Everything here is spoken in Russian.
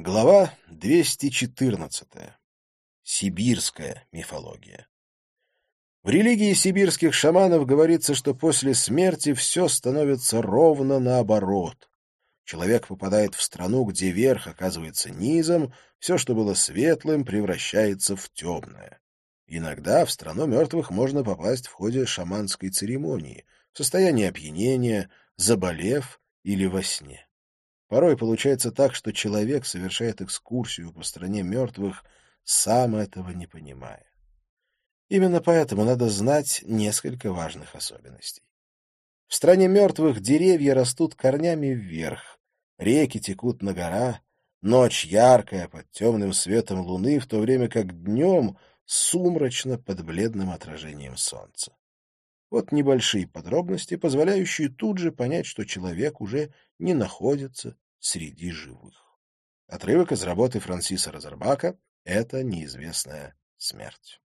Глава 214. Сибирская мифология. В религии сибирских шаманов говорится, что после смерти все становится ровно наоборот. Человек попадает в страну, где верх оказывается низом, все, что было светлым, превращается в темное. Иногда в страну мертвых можно попасть в ходе шаманской церемонии, в состоянии опьянения, заболев или во сне. Порой получается так, что человек совершает экскурсию по стране мертвых, сам этого не понимая. Именно поэтому надо знать несколько важных особенностей. В стране мертвых деревья растут корнями вверх, реки текут на гора, ночь яркая под темным светом луны, в то время как днем сумрачно под бледным отражением солнца. Вот небольшие подробности, позволяющие тут же понять, что человек уже не находится среди живых. Отрывок из работы Франсиса Розербака «Это неизвестная смерть».